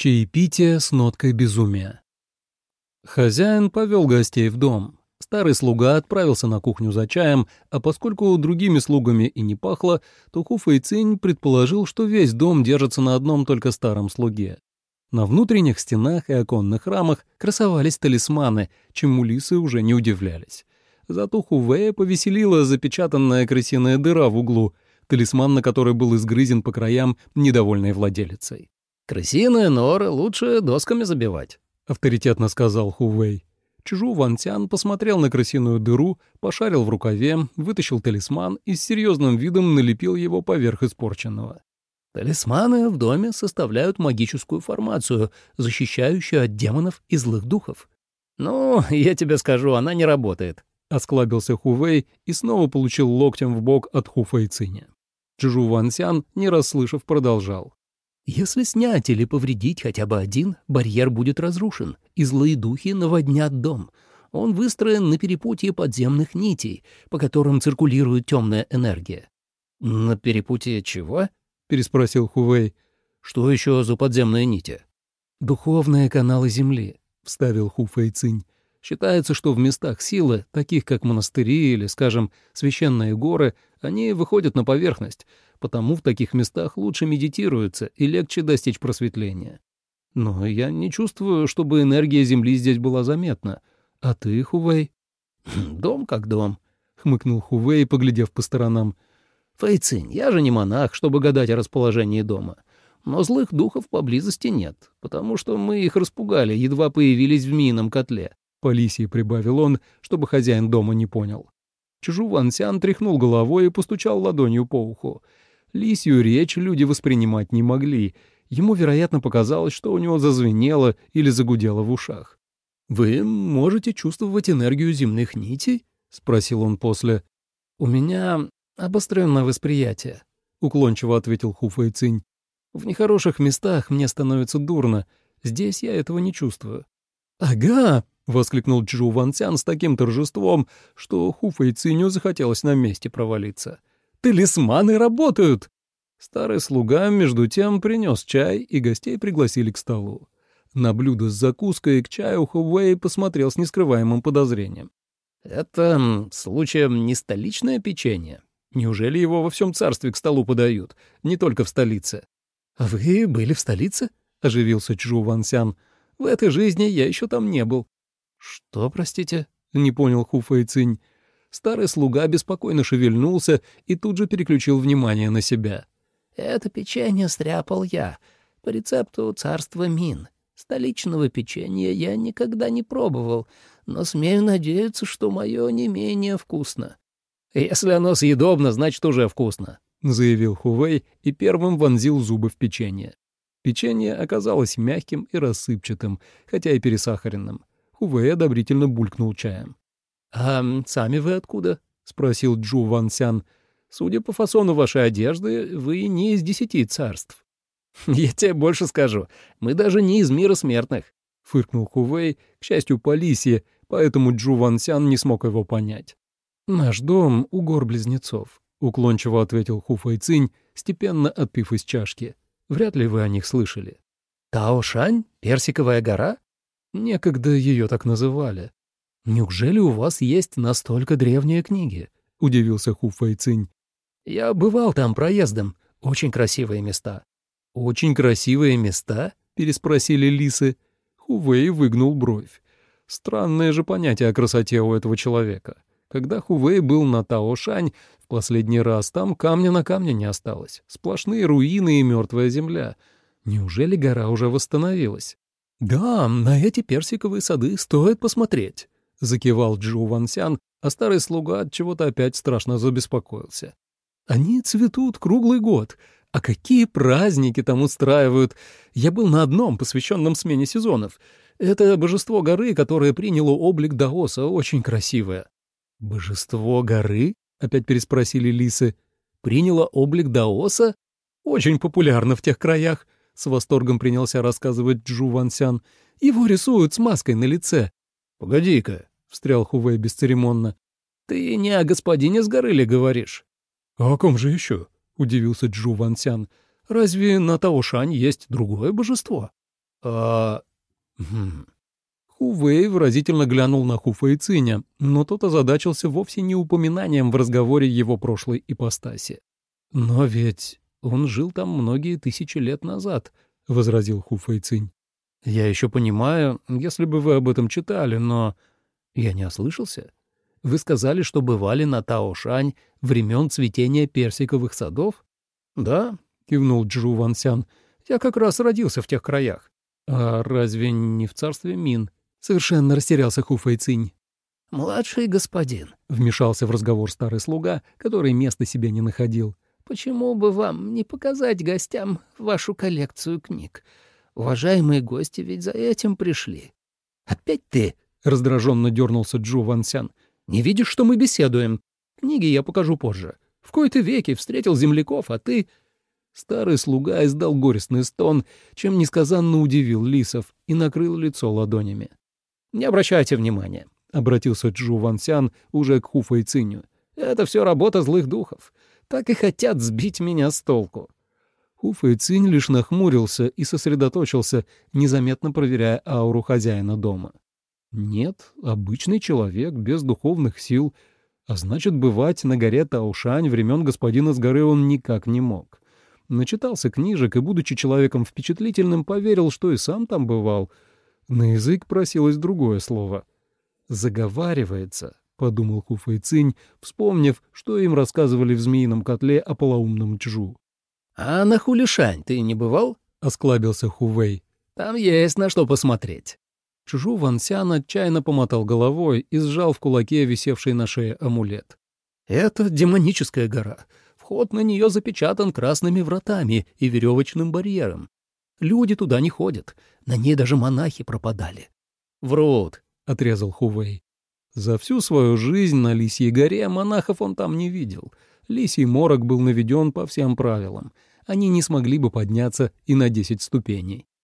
Чаепитие с ноткой безумия. Хозяин повел гостей в дом. Старый слуга отправился на кухню за чаем, а поскольку другими слугами и не пахло, то Хуфа Цинь предположил, что весь дом держится на одном только старом слуге. На внутренних стенах и оконных рамах красовались талисманы, чему лисы уже не удивлялись. Зато Хувея повеселила запечатанная крысиная дыра в углу, талисман на который был изгрызен по краям недовольной владелицей. «Крысиные норы лучше досками забивать», — авторитетно сказал Хувей. Чжу Вантян посмотрел на крысиную дыру, пошарил в рукаве, вытащил талисман и с серьезным видом налепил его поверх испорченного. «Талисманы в доме составляют магическую формацию, защищающую от демонов и злых духов». «Ну, я тебе скажу, она не работает», — осклабился Хувей и снова получил локтем в бок от Хуфэйциня. Чжу Вансян, не расслышав, продолжал. Если снять или повредить хотя бы один, барьер будет разрушен, и злые духи наводнят дом. Он выстроен на перепутье подземных нитей, по которым циркулирует темная энергия. «На перепутье чего?» — переспросил Хувей. «Что еще за подземные нити?» «Духовные каналы Земли», — вставил Хуфэй Цинь. Считается, что в местах силы, таких как монастыри или, скажем, священные горы, они выходят на поверхность, потому в таких местах лучше медитируется и легче достичь просветления. Но я не чувствую, чтобы энергия Земли здесь была заметна. А ты, Хувей? «Дом как дом», — хмыкнул Хувей, поглядев по сторонам. «Фэйцинь, я же не монах, чтобы гадать о расположении дома. Но злых духов поблизости нет, потому что мы их распугали, едва появились в минном котле. По лисье прибавил он, чтобы хозяин дома не понял. Чужу Вансян тряхнул головой и постучал ладонью по уху. Лисью речь люди воспринимать не могли. Ему, вероятно, показалось, что у него зазвенело или загудело в ушах. «Вы можете чувствовать энергию земных нитей?» — спросил он после. «У меня обостренное восприятие», — уклончиво ответил Хуфа Цинь. «В нехороших местах мне становится дурно. Здесь я этого не чувствую». «Ага!» — воскликнул Чжу Вансян с таким торжеством, что Хуфа и Циню захотелось на месте провалиться. «Талисманы работают!» Старый слуга, между тем, принес чай, и гостей пригласили к столу. На блюдо с закуской к чаю Хувей посмотрел с нескрываемым подозрением. «Это, случаем, не столичное печенье? Неужели его во всем царстве к столу подают, не только в столице?» «А вы были в столице?» — оживился Чжу Вансян. «В этой жизни я еще там не был». «Что, простите?» — не понял Хуфа и. Старый слуга беспокойно шевельнулся и тут же переключил внимание на себя. «Это печенье стряпал я, по рецепту царства Мин. Столичного печенья я никогда не пробовал, но смею надеяться, что мое не менее вкусно». «Если оно съедобно, значит, уже вкусно», — заявил Хувей и первым вонзил зубы в печенье. Печенье оказалось мягким и рассыпчатым, хотя и пересахаренным. Хувей одобрительно булькнул чаем. «А сами вы откуда?» — спросил Джу Ван Сян. «Судя по фасону вашей одежды, вы не из десяти царств». «Я тебе больше скажу. Мы даже не из мира смертных», — фыркнул Хувей, к счастью, по лисье, поэтому Джу Ван Сян не смог его понять. «Наш дом у гор близнецов», — уклончиво ответил Хуфэй Цинь, степенно отпив из чашки. «Вряд ли вы о них слышали». «Таошань? Персиковая гора?» Некогда ее так называли. Неужели у вас есть настолько древние книги? Удивился Ху Фэйцинь. Я бывал там проездом. Очень красивые места. Очень красивые места? Переспросили лисы. Хувей выгнул бровь. Странное же понятие о красоте у этого человека. Когда Хувей был на Таошань, в последний раз там камня на камне не осталось. Сплошные руины и мертвая земля. Неужели гора уже восстановилась? «Да, на эти персиковые сады стоит посмотреть», — закивал Джу Вансян, а старый слуга от чего-то опять страшно забеспокоился. «Они цветут круглый год. А какие праздники там устраивают! Я был на одном, посвященном смене сезонов. Это божество горы, которое приняло облик Даоса, очень красивое». «Божество горы?» — опять переспросили лисы. «Приняло облик Даоса? Очень популярно в тех краях. С восторгом принялся рассказывать Джу Вансян. «Его рисуют с маской на лице». «Погоди-ка», — встрял Хувей бесцеремонно. «Ты не о господине с горы ли говоришь?» «А о ком же еще?» — удивился Джу Вансян. «Разве на Таошань есть другое божество?» А... Хм. Хувей выразительно глянул на Хуфа и Циня, но тот озадачился вовсе не упоминанием в разговоре его прошлой ипостаси. «Но ведь он жил там многие тысячи лет назад», — возразил Хуфа и Цинь. «Я еще понимаю, если бы вы об этом читали, но я не ослышался. Вы сказали, что бывали на Таошань времен цветения персиковых садов?» «Да», — кивнул Джу Вансян, — «я как раз родился в тех краях». «А разве не в царстве Мин?» Совершенно растерялся Ху Фэйцинь. «Младший господин», — вмешался в разговор старый слуга, который места себе не находил. «Почему бы вам не показать гостям вашу коллекцию книг? Уважаемые гости ведь за этим пришли». «Опять ты?» — раздраженно дернулся Джу Вансян. «Не видишь, что мы беседуем? Книги я покажу позже. В кои-то веки встретил земляков, а ты...» Старый слуга издал горестный стон, чем несказанно удивил Лисов и накрыл лицо ладонями. «Не обращайте внимания», — обратился Джу Вансян уже к Хуфа и. «Это все работа злых духов. Так и хотят сбить меня с толку». Хуфа и Цинь лишь нахмурился и сосредоточился, незаметно проверяя ауру хозяина дома. Нет, обычный человек, без духовных сил, а значит, бывать на горе Таушань времен господина с горы он никак не мог. Начитался книжек и, будучи человеком впечатлительным, поверил, что и сам там бывал — на язык просилось другое слово. «Заговаривается», — подумал Хуфэй Цинь, вспомнив, что им рассказывали в змеином котле о полоумном Чжу. «А на Хулишань ты не бывал?» — осклабился Хувей. «Там есть на что посмотреть». Чжу Вансян отчаянно помотал головой и сжал в кулаке висевший на шее амулет. «Это демоническая гора. Вход на нее запечатан красными вратами и веревочным барьером. Люди туда не ходят. На ней даже монахи пропадали. «Врут», — отрезал Хувей. За всю свою жизнь на Лисьей горе монахов он там не видел. Лисий морок был наведен по всем правилам. Они не смогли бы подняться и на десять ступеней.